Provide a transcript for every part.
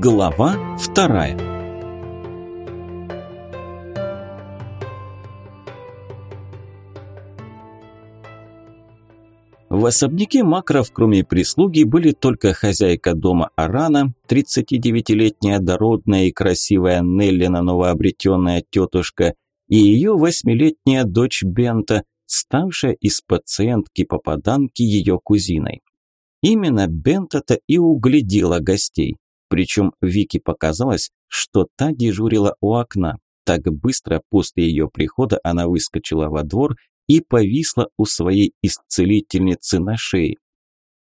Глава вторая В особняке Макров, кроме прислуги, были только хозяйка дома Арана, 39-летняя дородная и красивая Неллина новообретенная тетушка, и ее восьмилетняя дочь Бента, ставшая из пациентки-попаданки ее кузиной. Именно Бента-то и углядела гостей. Причем Вике показалось, что та дежурила у окна. Так быстро после ее прихода она выскочила во двор и повисла у своей исцелительницы на шее.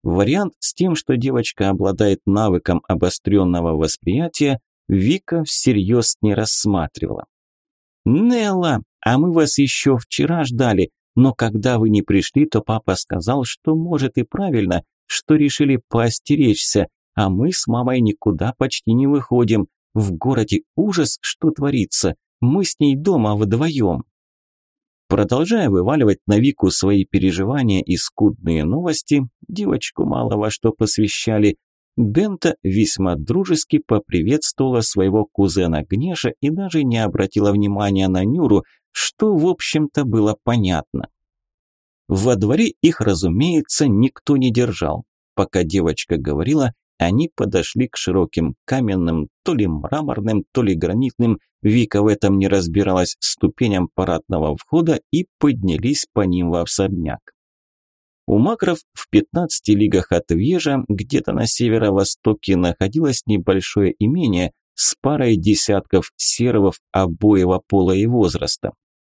Вариант с тем, что девочка обладает навыком обостренного восприятия, Вика всерьез не рассматривала. «Нелла, а мы вас еще вчера ждали, но когда вы не пришли, то папа сказал, что может и правильно, что решили поостеречься, а мы с мамой никуда почти не выходим. В городе ужас, что творится. Мы с ней дома вдвоем. Продолжая вываливать на Вику свои переживания и скудные новости, девочку мало во что посвящали, Бента весьма дружески поприветствовала своего кузена Гнеша и даже не обратила внимания на Нюру, что, в общем-то, было понятно. Во дворе их, разумеется, никто не держал. Пока девочка говорила, они подошли к широким каменным, то ли мраморным, то ли гранитным, Вика в этом не разбиралась, ступеням парадного входа и поднялись по ним в особняк. У Макров в 15 лигах от Вежа, где-то на северо-востоке, находилось небольшое имение с парой десятков сервов обоего пола и возраста.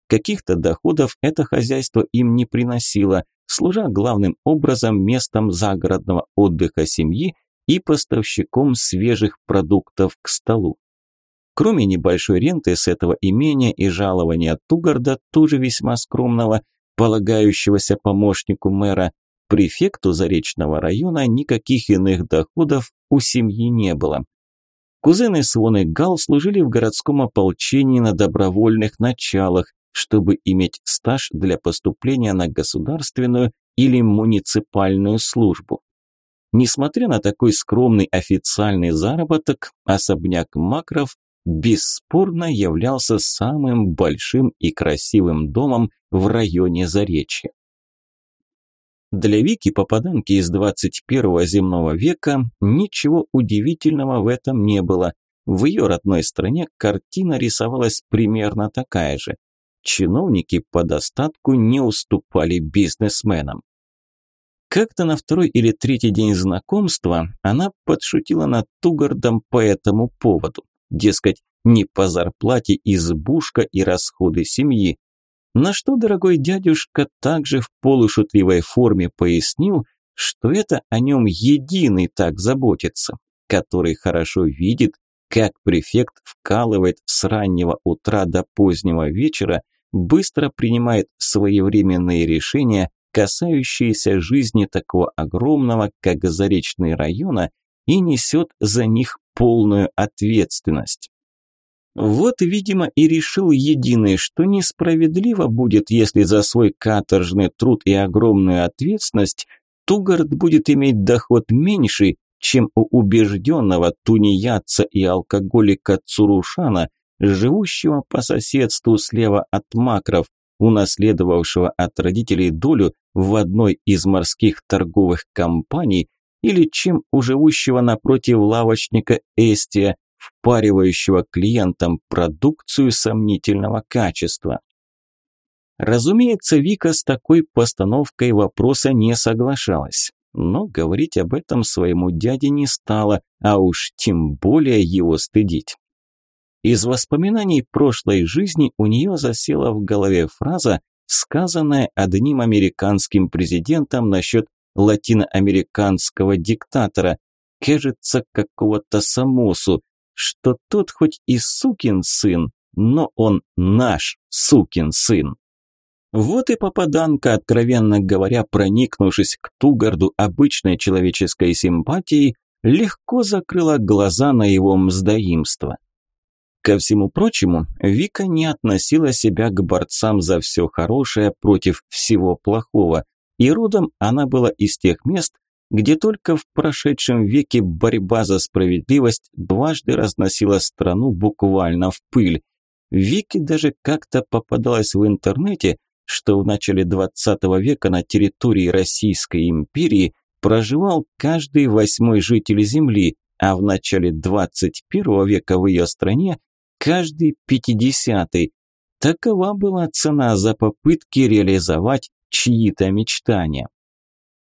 Каких-то доходов это хозяйство им не приносило, служа главным образом местом загородного отдыха семьи и поставщиком свежих продуктов к столу. Кроме небольшой ренты с этого имения и жалования Тугарда, тоже весьма скромного, полагающегося помощнику мэра, префекту Заречного района никаких иных доходов у семьи не было. Кузены Свон и Гал служили в городском ополчении на добровольных началах, чтобы иметь стаж для поступления на государственную или муниципальную службу. Несмотря на такой скромный официальный заработок, особняк Макров бесспорно являлся самым большим и красивым домом в районе Заречья. Для Вики, попаданки из 21-го земного века, ничего удивительного в этом не было. В ее родной стране картина рисовалась примерно такая же чиновники по достатку не уступали бизнесменам. Как-то на второй или третий день знакомства она подшутила над Тугардом по этому поводу. Дескать, не по зарплате избушка и расходы семьи. На что дорогой дядюшка также в полушутливой форме пояснил, что это о нем единый так заботится, который хорошо видит, как префект вкалывает с раннего утра до позднего вечера, быстро принимает своевременные решения, касающиеся жизни такого огромного, как Заречный района, и несет за них полную ответственность. Вот, видимо, и решил Единый, что несправедливо будет, если за свой каторжный труд и огромную ответственность Тугард будет иметь доход меньший, чем у убежденного тунеядца и алкоголика Цурушана, живущего по соседству слева от макров, унаследовавшего от родителей долю в одной из морских торговых компаний, или чем у живущего напротив лавочника Эстия, впаривающего клиентам продукцию сомнительного качества. Разумеется, Вика с такой постановкой вопроса не соглашалась, но говорить об этом своему дяде не стала, а уж тем более его стыдить. Из воспоминаний прошлой жизни у нее засела в голове фраза, сказанная одним американским президентом насчет латиноамериканского диктатора, кажется, какого-то Самосу, что тот хоть и сукин сын, но он наш сукин сын. Вот и попаданка, откровенно говоря, проникнувшись к Тугарду обычной человеческой симпатией, легко закрыла глаза на его мздоимство. Ко всему прочему, Вика не относила себя к борцам за все хорошее против всего плохого, и родом она была из тех мест, где только в прошедшем веке борьба за справедливость дважды разносила страну буквально в пыль. Вики даже как-то попадалась в интернете, что в начале 20 века на территории Российской империи проживал каждый восьмой житель Земли, а в начале 21 века в ее стране каждый пятидесятый. Такова была цена за попытки реализовать чьи-то мечтания.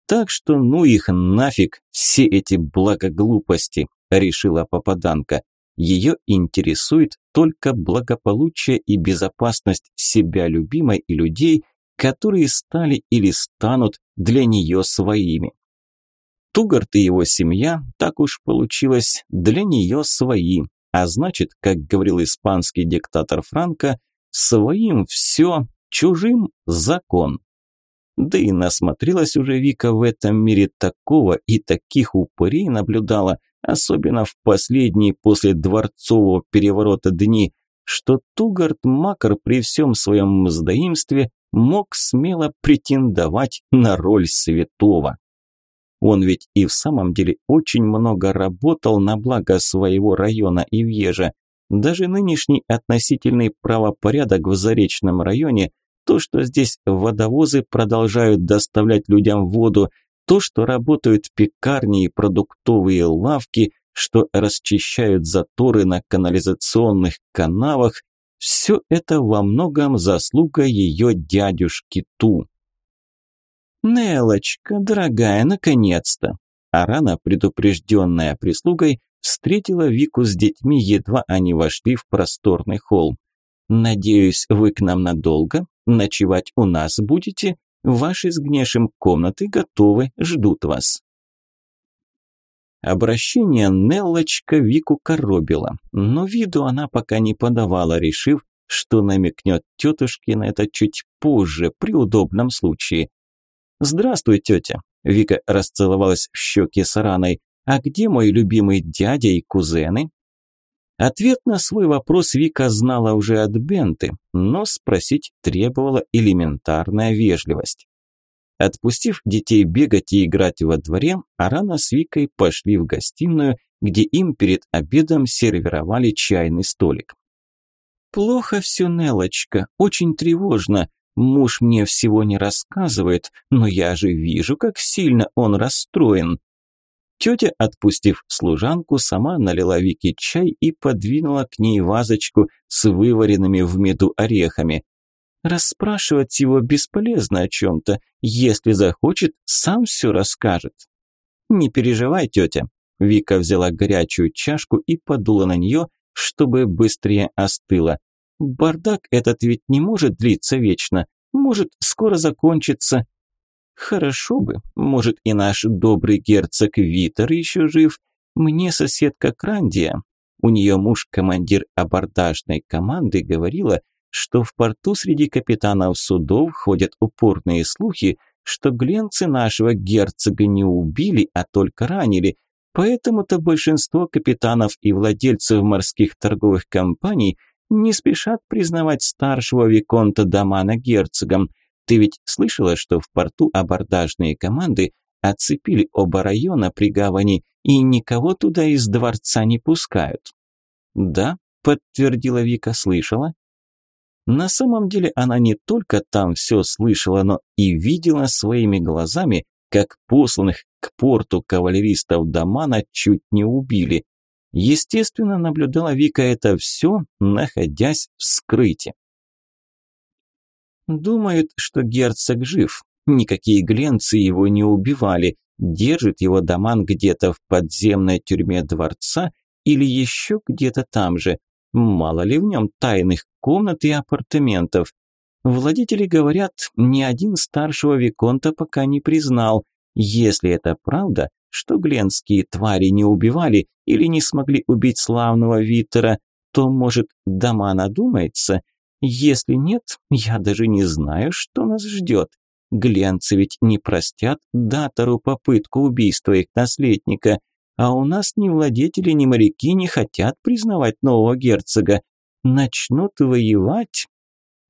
Так что ну их нафиг, все эти благоглупости, решила попаданка. Ее интересует только благополучие и безопасность себя любимой и людей, которые стали или станут для нее своими. Тугарт и его семья, так уж получилось, для нее свои, а значит, как говорил испанский диктатор Франко, своим все, чужим закон. Да и насмотрелась уже Вика в этом мире такого и таких упырей наблюдала, особенно в последние после дворцового переворота дни, что Тугард Макар при всем своем мздоимстве мог смело претендовать на роль святого. Он ведь и в самом деле очень много работал на благо своего района и въежа. Даже нынешний относительный правопорядок в Заречном районе, то, что здесь водовозы продолжают доставлять людям воду, то, что работают пекарни и продуктовые лавки, что расчищают заторы на канализационных канавах, все это во многом заслуга ее дядюшки Ту. «Нелочка, дорогая, наконец-то!» Арана, предупрежденная прислугой, встретила Вику с детьми, едва они вошли в просторный холл. «Надеюсь, вы к нам надолго? Ночевать у нас будете? Ваши с Гнешем комнаты готовы, ждут вас». Обращение Неллочка Вику коробило, но виду она пока не подавала, решив, что намекнет тетушке на это чуть позже, при удобном случае. «Здравствуй, тетя!» Вика расцеловалась в щеки с Араной. «А где мой любимый дядя и кузены?» Ответ на свой вопрос Вика знала уже от Бенты, но спросить требовала элементарная вежливость. Отпустив детей бегать и играть во дворе, Арана с Викой пошли в гостиную, где им перед обедом сервировали чайный столик. «Плохо все, Нелочка, очень тревожно. Муж мне всего не рассказывает, но я же вижу, как сильно он расстроен. Тетя, отпустив служанку, сама налила Вике чай и подвинула к ней вазочку с вываренными в меду орехами. Расспрашивать его бесполезно о чем-то. Если захочет, сам все расскажет. Не переживай, тетя. Вика взяла горячую чашку и подула на нее, чтобы быстрее остыла. Бардак этот ведь не может длиться вечно. Может, скоро закончится. Хорошо бы, может, и наш добрый герцог Витер еще жив. Мне соседка Крандия, у нее муж командир абордажной команды, говорила, что в порту среди капитанов судов ходят упорные слухи, что гленцы нашего герцога не убили, а только ранили. Поэтому-то большинство капитанов и владельцев морских торговых компаний – не спешат признавать старшего Виконта Дамана герцогом. Ты ведь слышала, что в порту абордажные команды оцепили оба района при гавани и никого туда из дворца не пускают? Да, подтвердила Вика, слышала. На самом деле она не только там все слышала, но и видела своими глазами, как посланных к порту кавалеристов Дамана чуть не убили. Естественно, наблюдала Вика это все, находясь в скрытии. Думают, что герцог жив. Никакие гленцы его не убивали. Держит его Даман где-то в подземной тюрьме дворца или еще где-то там же. Мало ли в нем тайных комнат и апартаментов. Владетели говорят, ни один старшего Виконта пока не признал. Если это правда, что гленские твари не убивали или не смогли убить славного Виттера, то, может, дома надумается? Если нет, я даже не знаю, что нас ждет. Гленцы ведь не простят датору попытку убийства их наследника, а у нас ни владетели, ни моряки не хотят признавать нового герцога. Начнут воевать.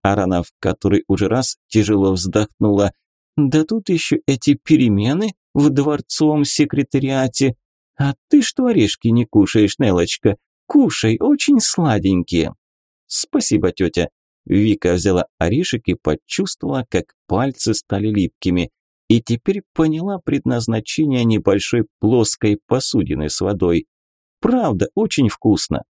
Арана в который уже раз тяжело вздохнула. Да тут еще эти перемены в дворцовом секретариате. А ты что орешки не кушаешь, Нелочка? Кушай, очень сладенькие. Спасибо, тетя. Вика взяла орешек и почувствовала, как пальцы стали липкими. И теперь поняла предназначение небольшой плоской посудины с водой. Правда, очень вкусно.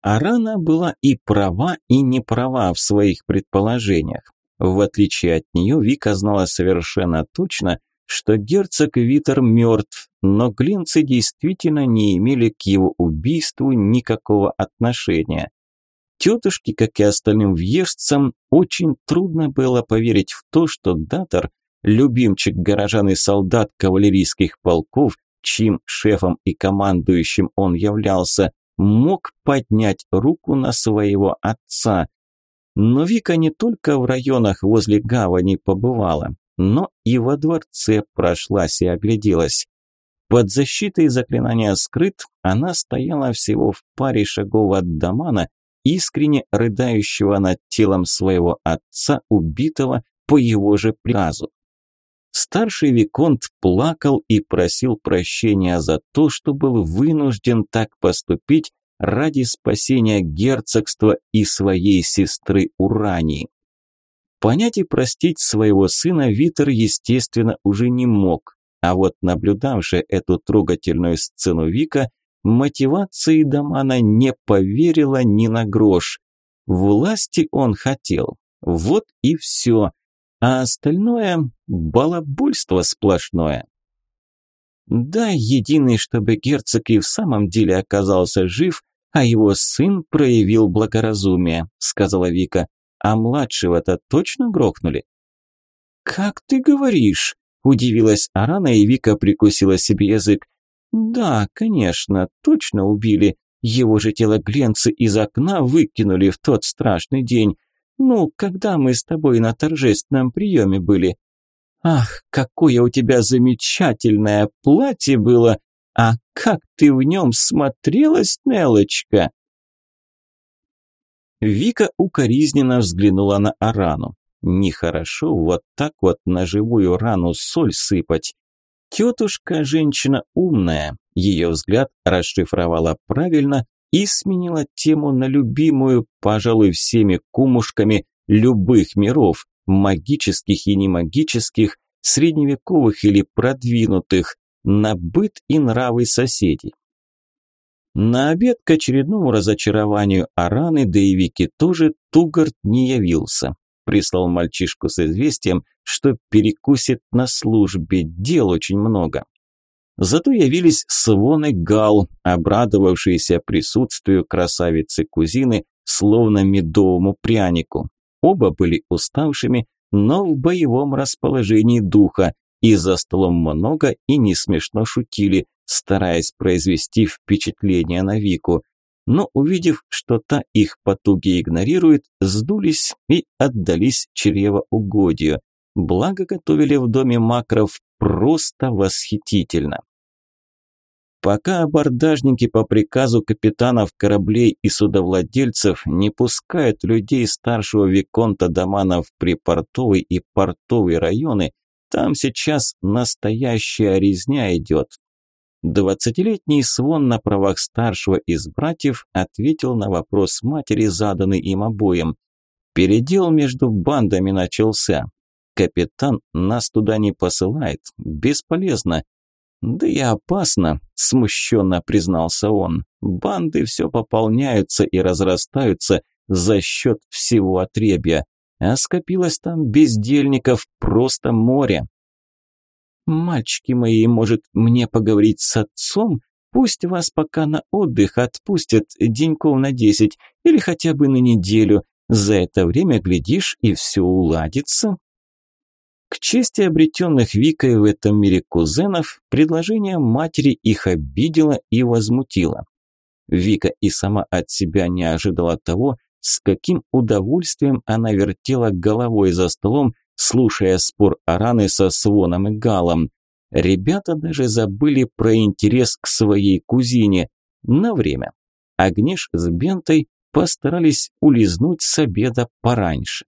Арана была и права, и не права в своих предположениях. В отличие от нее, Вика знала совершенно точно, что герцог Витер мертв, но глинцы действительно не имели к его убийству никакого отношения. Тетушке, как и остальным въездцам, очень трудно было поверить в то, что Датор, любимчик горожан и солдат кавалерийских полков, чьим шефом и командующим он являлся, мог поднять руку на своего отца. Но Вика не только в районах возле гавани побывала, но и во дворце прошлась и огляделась. Под защитой заклинания «Скрыт» она стояла всего в паре шагов от Дамана, искренне рыдающего над телом своего отца, убитого по его же приказу. Старший Виконт плакал и просил прощения за то, что был вынужден так поступить ради спасения герцогства и своей сестры Урании. Понять и простить своего сына Витер, естественно, уже не мог, а вот наблюдавшая эту трогательную сцену Вика, мотивации Дамана не поверила ни на грош. Власти он хотел, вот и все, а остальное – балабольство сплошное. Да, единый, чтобы герцог и в самом деле оказался жив, а его сын проявил благоразумие, сказала Вика. А младшего-то точно грохнули? Как ты говоришь? Удивилась Арана, и Вика прикусила себе язык. Да, конечно, точно убили. Его же тело Гленцы из окна выкинули в тот страшный день. Ну, когда мы с тобой на торжественном приеме были. Ах, какое у тебя замечательное платье было! А как ты в нем смотрелась, Нелочка? Вика укоризненно взглянула на Арану. Нехорошо вот так вот на живую рану соль сыпать. Тетушка женщина умная, ее взгляд расшифровала правильно и сменила тему на любимую, пожалуй, всеми кумушками любых миров, магических и немагических, средневековых или продвинутых, на быт и нравы соседей. На обед к очередному разочарованию Араны, да и Вики тоже Тугард не явился. Прислал мальчишку с известием, что перекусит на службе, дел очень много. Зато явились Свон и Гал, обрадовавшиеся присутствию красавицы-кузины, словно медовому прянику. Оба были уставшими, но в боевом расположении духа, и за столом много и не смешно шутили, стараясь произвести впечатление на Вику. Но увидев, что та их потуги игнорирует, сдулись и отдались чревоугодию. Благо готовили в доме макров просто восхитительно. Пока абордажники по приказу капитанов кораблей и судовладельцев не пускают людей старшего Виконта Домана в припортовый и портовый районы, там сейчас настоящая резня идет. Двадцатилетний Свон на правах старшего из братьев ответил на вопрос матери, заданный им обоим. Передел между бандами начался. Капитан нас туда не посылает, бесполезно. Да и опасно, смущенно признался он. Банды все пополняются и разрастаются за счет всего отребья. А скопилось там бездельников просто море. «Мальчики мои, может, мне поговорить с отцом? Пусть вас пока на отдых отпустят деньков на десять или хотя бы на неделю. За это время, глядишь, и все уладится». К чести обретенных Викой в этом мире кузенов, предложение матери их обидело и возмутило. Вика и сама от себя не ожидала того, с каким удовольствием она вертела головой за столом, слушая спор Араны со Своном и Галом. Ребята даже забыли про интерес к своей кузине. На время. Агнеш с Бентой постарались улизнуть с обеда пораньше.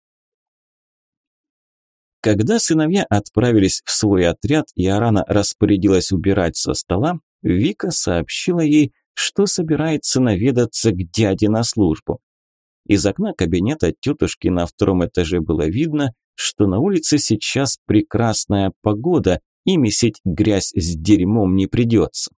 Когда сыновья отправились в свой отряд и Арана распорядилась убирать со стола, Вика сообщила ей, что собирается наведаться к дяде на службу. Из окна кабинета тетушки на втором этаже было видно, что на улице сейчас прекрасная погода, и месить грязь с дерьмом не придется.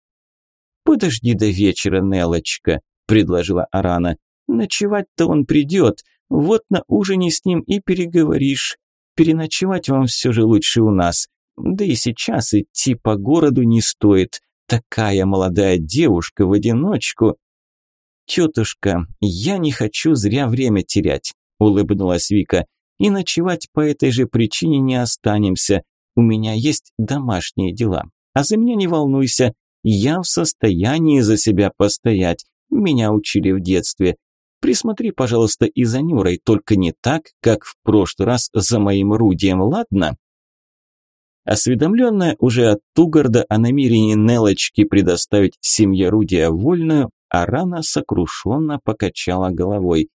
«Подожди до вечера, Нелочка», – предложила Арана. «Ночевать-то он придет, вот на ужине с ним и переговоришь. Переночевать вам все же лучше у нас. Да и сейчас идти по городу не стоит. Такая молодая девушка в одиночку. Тетушка, я не хочу зря время терять, улыбнулась Вика. И ночевать по этой же причине не останемся. У меня есть домашние дела. А за меня не волнуйся. Я в состоянии за себя постоять. Меня учили в детстве. Присмотри, пожалуйста, и за Нюрой, только не так, как в прошлый раз за моим Рудием, ладно?» Осведомленная уже от Тугарда о намерении Нелочки предоставить семье Рудия вольную, Арана сокрушенно покачала головой.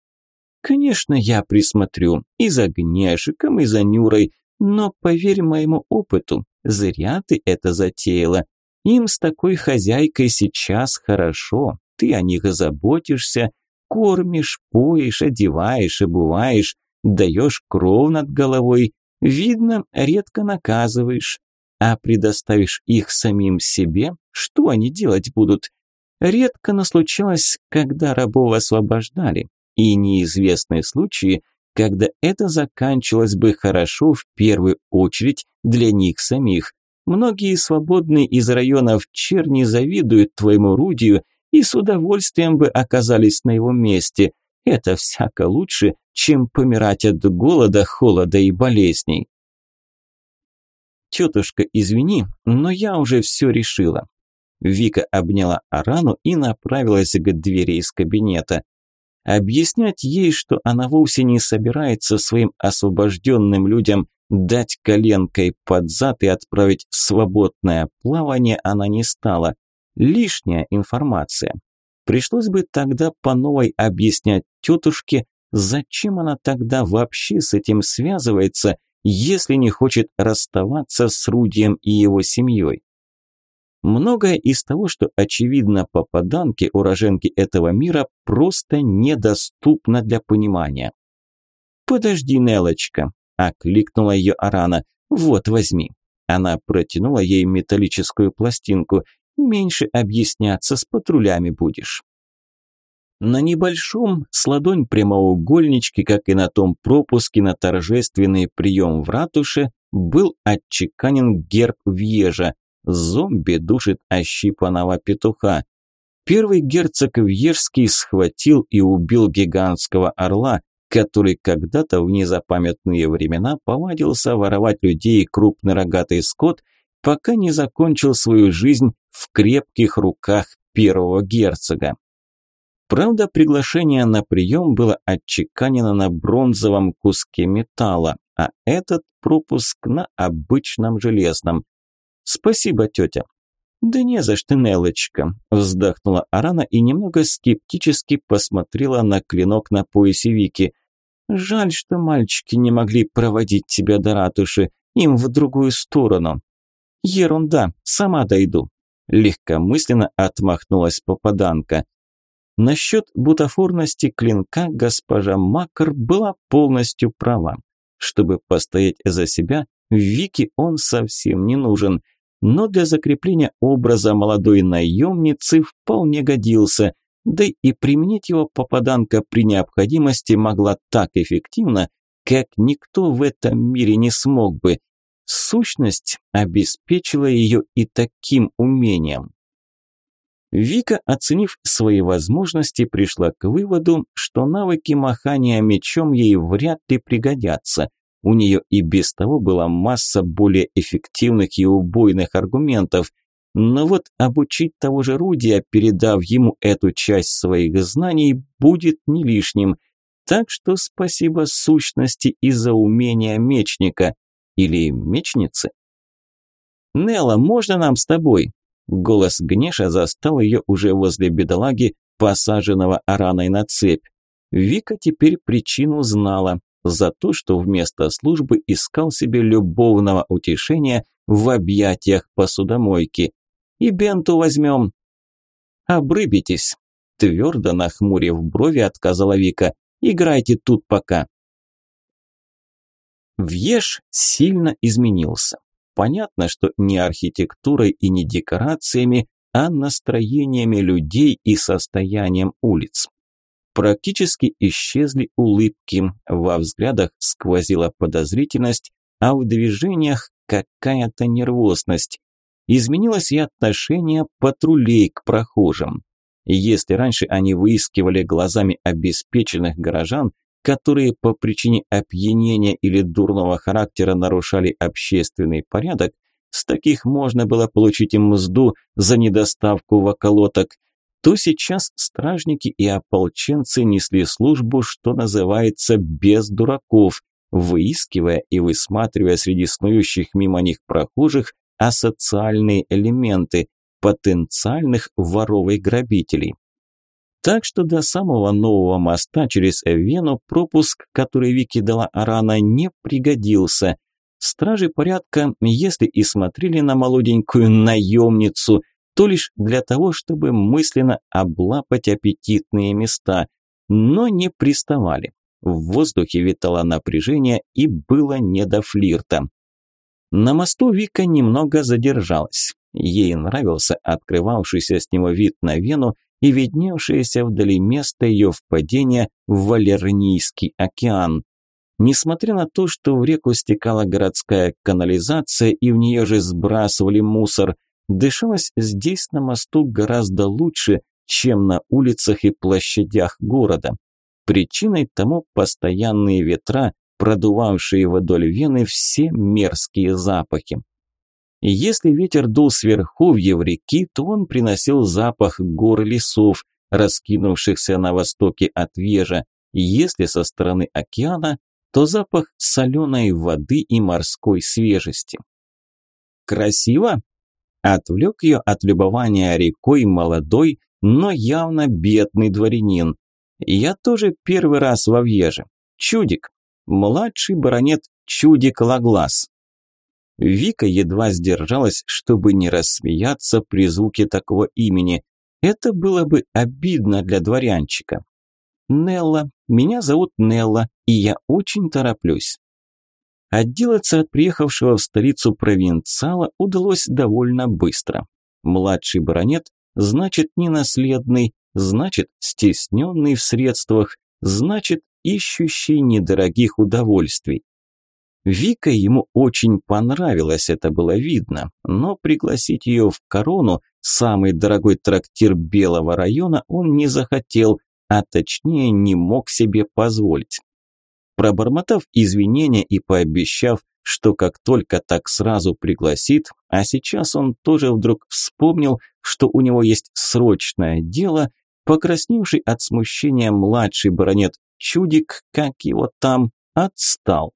«Конечно, я присмотрю и за Гнешиком, и за Нюрой, но поверь моему опыту, зря ты это затеяла. Им с такой хозяйкой сейчас хорошо, ты о них заботишься, Кормишь, поешь, одеваешь, обуваешь, даешь кров над головой. Видно, редко наказываешь. А предоставишь их самим себе, что они делать будут? Редко, но случалось, когда рабов освобождали. И неизвестные случаи, когда это заканчивалось бы хорошо в первую очередь для них самих. Многие свободные из районов Черни завидуют твоему Рудию и с удовольствием бы оказались на его месте. Это всяко лучше, чем помирать от голода, холода и болезней. «Тетушка, извини, но я уже все решила». Вика обняла Арану и направилась к двери из кабинета. Объяснять ей, что она вовсе не собирается своим освобожденным людям дать коленкой под зад и отправить в свободное плавание, она не стала. Лишняя информация. Пришлось бы тогда по новой объяснять тетушке, зачем она тогда вообще с этим связывается, если не хочет расставаться с Рудием и его семьей. Многое из того, что очевидно попаданке, уроженке этого мира, просто недоступно для понимания. «Подожди, Нелочка», – окликнула ее Арана, – «вот, возьми». Она протянула ей металлическую пластинку меньше объясняться с патрулями будешь. На небольшом с ладонь прямоугольничке, как и на том пропуске на торжественный прием в ратуше, был отчеканен герб Вьежа. Зомби душит ощипанного петуха. Первый герцог Вьежский схватил и убил гигантского орла, который когда-то в незапамятные времена повадился воровать людей и крупный рогатый скот, пока не закончил свою жизнь в крепких руках первого герцога. Правда, приглашение на прием было отчеканено на бронзовом куске металла, а этот пропуск на обычном железном. «Спасибо, тетя». «Да не за что, Нелочка», – вздохнула Арана и немного скептически посмотрела на клинок на поясе Вики. «Жаль, что мальчики не могли проводить тебя до ратуши, им в другую сторону». «Ерунда, сама дойду», легкомысленно отмахнулась попаданка. Насчет бутафорности клинка госпожа Макар была полностью права. Чтобы постоять за себя, Вики он совсем не нужен, но для закрепления образа молодой наемницы вполне годился, да и применить его попаданка при необходимости могла так эффективно, как никто в этом мире не смог бы – Сущность обеспечила ее и таким умением. Вика, оценив свои возможности, пришла к выводу, что навыки махания мечом ей вряд ли пригодятся. У нее и без того была масса более эффективных и убойных аргументов. Но вот обучить того же Рудия, передав ему эту часть своих знаний, будет не лишним. Так что спасибо сущности и за умение мечника. Или мечницы? «Нелла, можно нам с тобой?» Голос Гнеша застал ее уже возле бедолаги, посаженного араной на цепь. Вика теперь причину знала. За то, что вместо службы искал себе любовного утешения в объятиях посудомойки. И Бенту возьмем. Обрыбитесь. Твердо нахмурив брови, отказала Вика. Играйте тут пока. Вьеш сильно изменился. Понятно, что не архитектурой и не декорациями, а настроениями людей и состоянием улиц. Практически исчезли улыбки, во взглядах сквозила подозрительность, а в движениях какая-то нервозность. Изменилось и отношение патрулей к прохожим. Если раньше они выискивали глазами обеспеченных горожан, которые по причине опьянения или дурного характера нарушали общественный порядок, с таких можно было получить им мзду за недоставку воколоток, то сейчас стражники и ополченцы несли службу, что называется, без дураков, выискивая и высматривая среди снующих мимо них прохожих асоциальные элементы, потенциальных воров и грабителей. Так что до самого нового моста через Вену пропуск, который Вики дала Арана, не пригодился. Стражи порядка, если и смотрели на молоденькую наемницу, то лишь для того, чтобы мысленно облапать аппетитные места, но не приставали. В воздухе витало напряжение и было не до флирта. На мосту Вика немного задержалась. Ей нравился открывавшийся с него вид на Вену и видневшееся вдали место ее впадения в Валернийский океан. Несмотря на то, что в реку стекала городская канализация и в нее же сбрасывали мусор, дышалось здесь на мосту гораздо лучше, чем на улицах и площадях города. Причиной тому постоянные ветра, продувавшие вдоль Вены все мерзкие запахи. И если ветер дул с верховьев реки, то он приносил запах гор и лесов, раскинувшихся на востоке от Вежа. Если со стороны океана, то запах соленой воды и морской свежести. «Красиво?» Отвлек ее от любования рекой молодой, но явно бедный дворянин. «Я тоже первый раз во Веже. Чудик. Младший баронет Чудик Лаглас. Вика едва сдержалась, чтобы не рассмеяться при звуке такого имени. Это было бы обидно для дворянчика. «Нелла, меня зовут Нелла, и я очень тороплюсь». Отделаться от приехавшего в столицу провинциала удалось довольно быстро. Младший баронет значит ненаследный, значит стесненный в средствах, значит ищущий недорогих удовольствий. Вика ему очень понравилось, это было видно, но пригласить ее в корону, самый дорогой трактир Белого района, он не захотел, а точнее не мог себе позволить. Пробормотав извинения и пообещав, что как только так сразу пригласит, а сейчас он тоже вдруг вспомнил, что у него есть срочное дело, покрасневший от смущения младший баронет Чудик, как его там, отстал.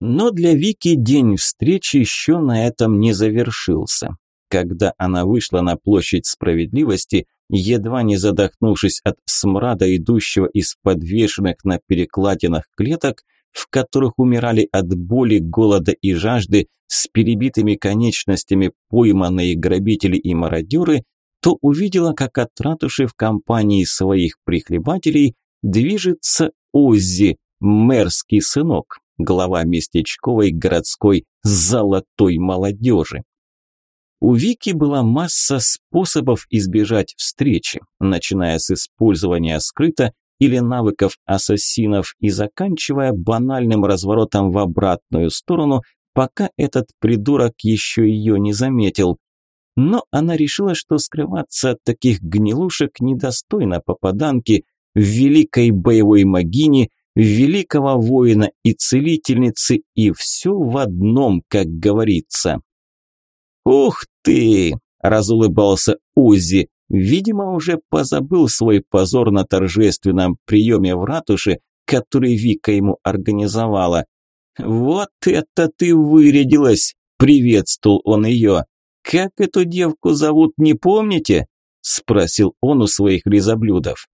Но для Вики день встречи еще на этом не завершился. Когда она вышла на площадь справедливости, едва не задохнувшись от смрада, идущего из подвешенных на перекладинах клеток, в которых умирали от боли, голода и жажды, с перебитыми конечностями пойманные грабители и мародеры, то увидела, как от ратуши в компании своих прихлебателей движется Оззи, мэрский сынок глава местечковой городской золотой молодежи. У Вики была масса способов избежать встречи, начиная с использования скрыта или навыков ассасинов и заканчивая банальным разворотом в обратную сторону, пока этот придурок еще ее не заметил. Но она решила, что скрываться от таких гнилушек недостойно попаданки в великой боевой магине великого воина и целительницы, и все в одном, как говорится. «Ух ты!» – разулыбался Узи. Видимо, уже позабыл свой позор на торжественном приеме в ратуше, который Вика ему организовала. «Вот это ты вырядилась!» – приветствовал он ее. «Как эту девку зовут, не помните?» – спросил он у своих лизоблюдов.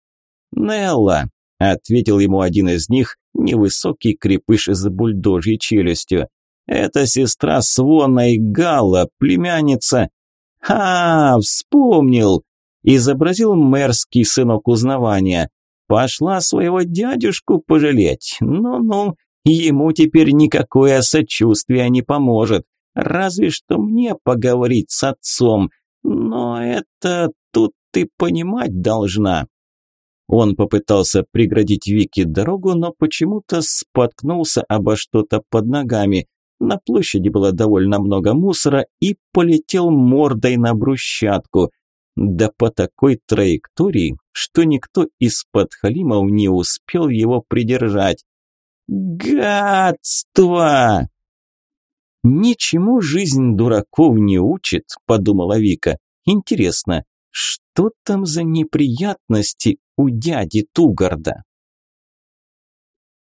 «Нелла», ответил ему один из них, невысокий крепыш с бульдожьей челюстью. Это сестра Свона и Галла, племянница. Ха, вспомнил. Изобразил мэрский сынок узнавания. Пошла своего дядюшку пожалеть. Ну-ну, ему теперь никакое сочувствие не поможет. Разве что мне поговорить с отцом. Но это тут ты понимать должна. Он попытался преградить Вике дорогу, но почему-то споткнулся обо что-то под ногами. На площади было довольно много мусора и полетел мордой на брусчатку. Да по такой траектории, что никто из подхалимов не успел его придержать. «Гадство!» «Ничему жизнь дураков не учит», – подумала Вика. «Интересно, что там за неприятности у дяди Тугарда?»